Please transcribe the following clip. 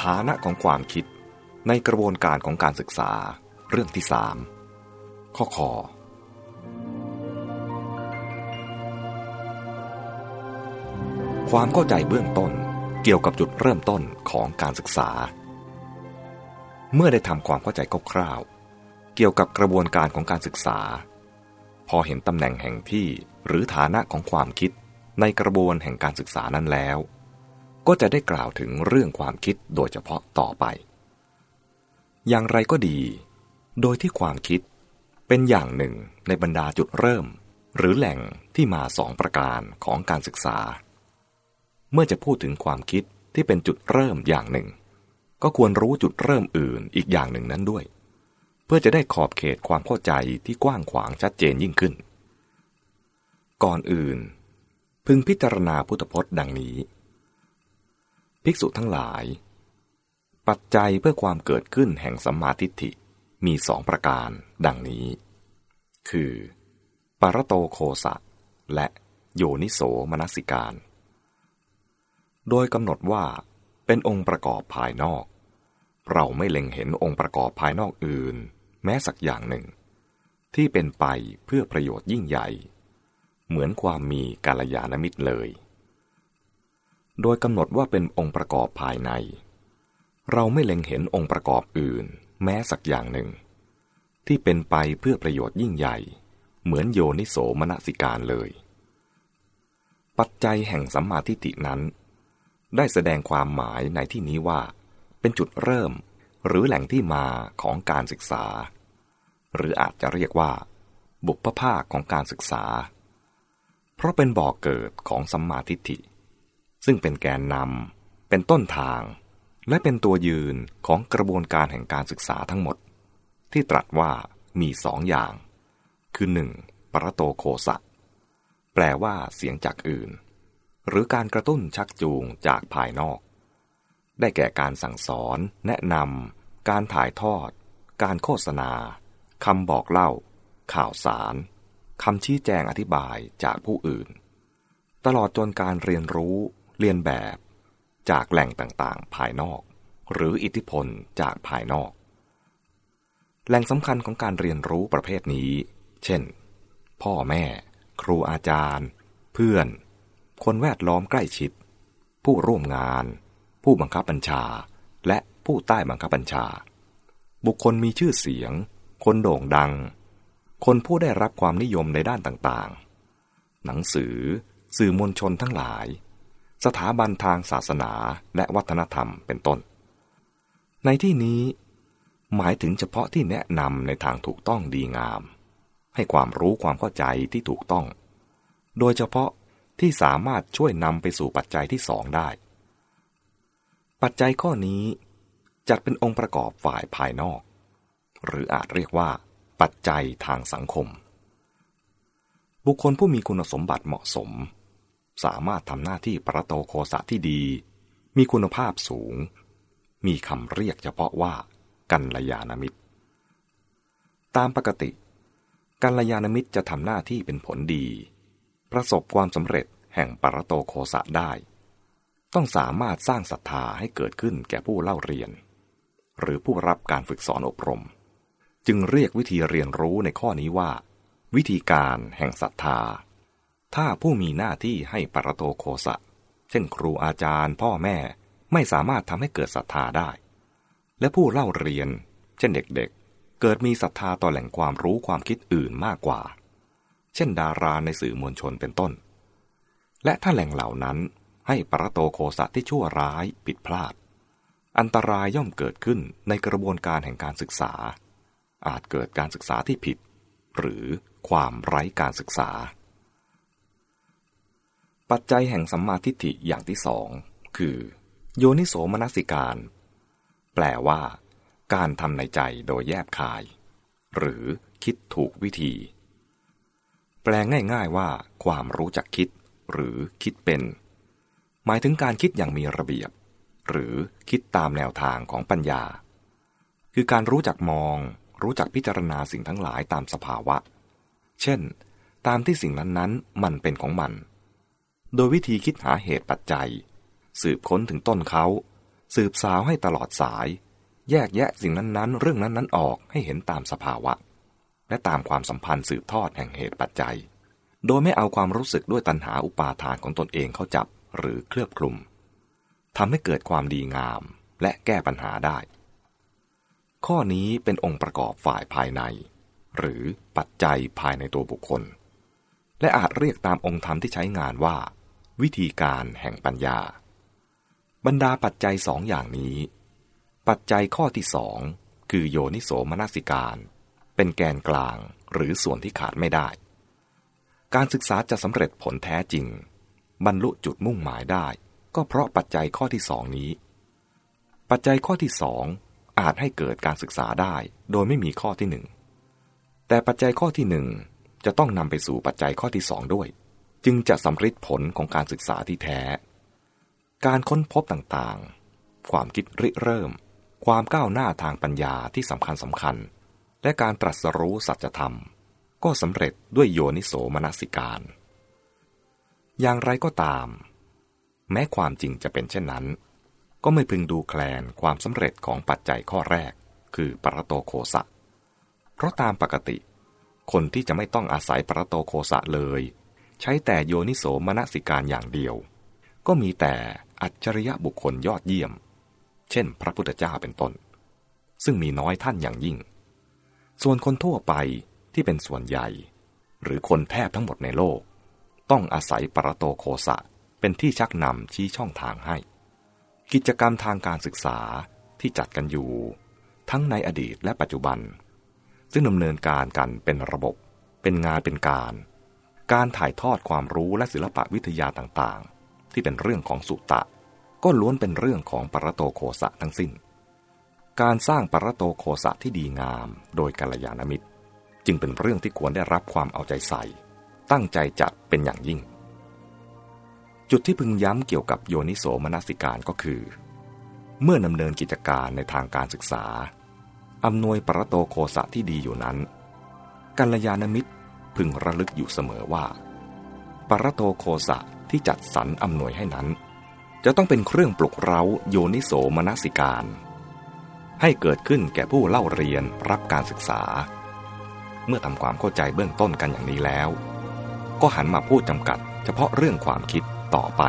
ฐานะของความคิดในกระบวนการของการศึกษาเรื่องที่สามข้อคอความเข้าใจเบื้องต้นเกี่ยวกับจุดเริ่มต้นของการศึกษา เมื่อได้ทำความเข้าใจคร่าวๆเกี่ยวกับกระบวนการของการศึกษา พอเห็นตำแหน่งแห่งที่หรือฐานะของความคิดในกระบวนแห่งการศึกษานั้นแล้ว ก็จะได้กล่าวถึงเรื่องความคิดโดยเฉพาะต่อไป อย่างไรก็ดี โดยที่ความคิดเป็นอย่างหนึ่งในบรรดาจุดเริ่ม หรือแหล่งที่มาสองประการของการศึกษา เมื่อจะพูดถึงความคิดที่เป็นจุดเริ่มอย่างหนึ่ง ก็ควรรู้จุดเริ่มอื่นอีกอย่างหนึ่งนั้นด้วย เพื่อจะได้ขอบเขตความเข้าใจที่กว้างขวางชัดเจนยิ่งขึ้น ก่อนอื่น พึงพิจารณาพุทธพจน์ดังนี้ ภิกษุทั้งหลาย ปัจจัยเพื่อความเกิดขึ้นแห่งสัมมาทิฏฐิมีสองประการดังนี้ คือปารโตโคสะ และโยนิโสมนสิการ โดยกำหนดว่าเป็นองค์ประกอบภายนอก เราไม่เล็งเห็นองค์ประกอบภายนอกอื่น แม้สักอย่างหนึ่ง ที่เป็นไปเพื่อประโยชน์ยิ่งใหญ่ เหมือนความมีกาลยานมิตรเลย โดยกำหนดว่าเป็นองค์ประกอบภายใน เราไม่เล็งเห็นองค์ประกอบอื่น แม้สักอย่างหนึ่ง ที่เป็นไปเพื่อประโยชน์ยิ่งใหญ่ เหมือนโยนิโสมนสิการเลย ปัจจัยแห่งสัมมาทิฏฐินั้น ได้แสดงความหมายในที่นี้ว่า เป็นจุดเริ่มหรือแหล่งที่มาของการศึกษา หรืออาจจะเรียกว่า บุพภาคของการศึกษา เพราะเป็นบ่อกเกิดของสัมมาทิฏฐิ ซึ่งเป็นแกนนำเป็นต้นทาง และเป็นตัวยืนของกระบวนการแห่งการศึกษาทั้งหมด ที่ตรัสว่ามีสองอย่าง คือหนึ่งปรโตโคสะ แปลว่าเสียงจากอื่น หรือการกระตุ้นชักจูงจากภายนอก ได้แก่การสั่งสอน แนะนำการถ่ายทอด การโฆษณาคำบอกเล่า ข่าวสารคำชี้แจงอธิบายจากผู้อื่น ตลอดจนการเรียนรู้ เรียนแบบจากแหล่งต่างๆ ภายนอก หรืออิทธิพลจากภายนอก แหล่งสำคัญของการเรียนรู้ประเภทนี้ เช่น พ่อแม่ ครูอาจารย์ เพื่อน คนแวดล้อมใกล้ชิด ผู้ร่วมงาน ผู้บังคับบัญชา และผู้ใต้บังคับบัญชา บุคคลมีชื่อเสียง คนโด่งดัง คนผู้ได้รับความนิยมในด้านต่างๆ หนังสือ สื่อมวลชนทั้งหลาย สถาบันทางศาสนาและวัฒนธรรมเป็นต้น ในที่นี้ หมายถึงเฉพาะที่แนะนำในทางถูกต้องดีงาม ให้ความรู้ความเข้าใจที่ถูกต้อง โดยเฉพาะที่สามารถช่วยนำไปสู่ปัจจัยที่สองได้ ปัจจัยข้อนี้จัดเป็นองค์ประกอบฝ่ายภายนอก หรืออาจเรียกว่า ปัจจัยทางสังคม บุคคลผู้มีคุณสมบัติเหมาะสม สามารถทำหน้าที่ประโตโคสะที่ดี มีคุณภาพสูง มีคำเรียกเฉพาะว่า กัลยาณมิตร ตามปกติ กัลยาณมิตรจะทำหน้าที่เป็นผลดี ประสบความสำเร็จแห่งปรโตโคสะได้ ต้องสามารถสร้างศรัทธาให้เกิดขึ้นแก่ผู้เล่าเรียน หรือผู้รับการฝึกสอนอบรม จึงเรียกวิธีเรียนรู้ในข้อนี้ว่า วิธีการแห่งศรัทธา ถ้าผู้มีหน้าที่ให้ปรโตโคสะ เช่นครูอาจารย์ พ่อแม่ไม่สามารถทำให้เกิดศรัทธาได้ และผู้เล่าเรียน เช่นเด็กๆเกิดมีศรัทธาต่อแหล่งความรู้ความคิดอื่นมากกว่า เช่นดาราในสื่อมวลชนเป็นต้น และถ้าแหล่งเหล่านั้นให้ปรโตโคสะที่ชั่วร้ายผิดพลาด อันตรายย่อมเกิดขึ้นในกระบวนการแห่งการศึกษา อาจเกิดการศึกษาที่ผิด หรือความไร้การศึกษา ปัจจัยแห่งสัมมาทิฏฐิอย่างที่สองคือ โยนิโสมนสิการ แปลว่า การทำในใจโดยแยบคาย หรือคิดถูกวิธี แปลง่ายๆว่า ความรู้จักคิด หรือคิดเป็น หมายถึงการคิดอย่างมีระเบียบ หรือคิดตามแนวทางของปัญญา คือการรู้จักมอง รู้จักพิจารณาสิ่งทั้งหลายตามสภาวะ เช่น ตามที่สิ่งนั้นๆ มันเป็นของมัน โดยวิธีคิดหาเหตุปัจจัย สืบค้นถึงต้นเขา สืบสาวให้ตลอดสาย แยกแยะสิ่งนั้นๆ เรื่องนั้นๆออกให้เห็นตามสภาวะ และตามความสัมพันธ์สืบทอดแห่งเหตุปัจจัย โดยไม่เอาความรู้สึกด้วยตัณหาอุปาทานของตนเองเข้าจับหรือเคลือบคลุมทำให้เกิดความดีงามและแก้ปัญหาได้ ข้อนี้เป็นองค์ประกอบฝ่ายภายใน หรือปัจจัยภายในตัวบุคคล และอาจเรียกตามองค์ธรรมที่ใช้งานว่า วิธีการแห่งปัญญา บรรดาปัจจัยสองอย่างนี้ ปัจจัยข้อที่สองคือโยนิโสมนสิการ เป็นแกนกลางหรือส่วนที่ขาดไม่ได้ การศึกษาจะสำเร็จผลแท้จริง บรรลุจุดมุ่งหมายได้ ก็เพราะปัจจัยข้อที่สองนี้ ปัจจัยข้อที่สองอาจให้เกิดการศึกษาได้ โดยไม่มีข้อที่หนึ่งแต่ปัจจัยข้อที่หนึ่งจะต้องนำไปสู่ปัจจัยข้อที่สองด้วย จึงจะสำเร็จผลของการศึกษาที่แท้ การค้นพบต่างๆ ความคิดริเริ่ม ความก้าวหน้าทางปัญญาที่สำคัญสำคัญ และการตรัสรู้สัจธรรม ก็สำเร็จด้วยโยนิโสมนสิการ อย่างไรก็ตาม แม้ความจริงจะเป็นเช่นนั้น ก็ไม่พึงดูแคลนความสำเร็จของปัจจัยข้อแรก คือปรโตโคสะ เพราะตามปกติ คนที่จะไม่ต้องอาศัยปรโตโคสะเลย ใช้แต่โยนิโสมนสิการอย่างเดียว ก็มีแต่อัจฉริยะบุคคลยอดเยี่ยม เช่น พระพุทธเจ้าเป็นต้น ซึ่งมีน้อยท่านอย่างยิ่ง ส่วนคนทั่วไปที่เป็นส่วนใหญ่ หรือคนแทบทั้งหมดในโลก ต้องอาศัยปรโตโคสะเป็นที่ชักนำชี้ช่องทางให้ กิจกรรมทางการศึกษาที่จัดกันอยู่ ทั้งในอดีตและปัจจุบัน ซึ่งดำเนินการกันเป็นระบบ เป็นงานเป็นการ การถ่ายทอดความรู้และศิลปะวิทยาต่างๆ ที่เป็นเรื่องของสุตะ ก็ล้วนเป็นเรื่องของปรโตโคสะทั้งสิ้น การสร้างปรโตโคสะที่ดีงามโดยกัลยาณมิตร จึงเป็นเรื่องที่ควรได้รับความเอาใจใส่ ตั้งใจจัดเป็นอย่างยิ่ง จุดที่พึงย้ำเกี่ยวกับโยนิโสมนสิการก็คือ เมื่อดำเนินกิจการในทางการศึกษาอำนวยปรโตโคสะที่ดีอยู่นั้นกัลยาณมิตร พึงระลึกอยู่เสมอว่า ปรโตโคสะที่จัดสรรอำนวยให้นั้น จะต้องเป็นเครื่องปลุกเร้าโยนิโสมนสิการ ให้เกิดขึ้นแก่ผู้เล่าเรียนรับการศึกษา เมื่อทำความเข้าใจเบื้องต้นกันอย่างนี้แล้ว ก็หันมาพูดจำกัดเฉพาะเรื่องความคิดต่อไป